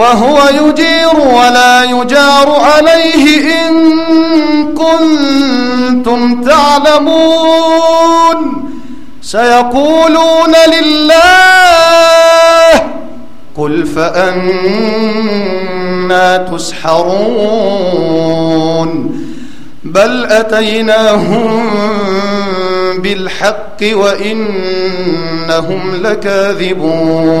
وهو يجير ولا يجار عليه إن كنتم تعلمون. سيقولون لله قل فأنا تسحرون. بل أتيناهم بالحق وإنهم لكاذبون.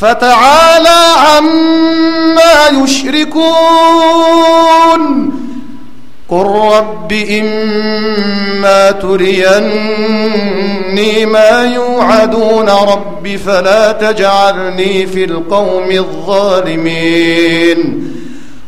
فتعالى عما يشركون. قل رب إما تريني ما يوعدون رب فلا تجعلني في القوم الظالمين.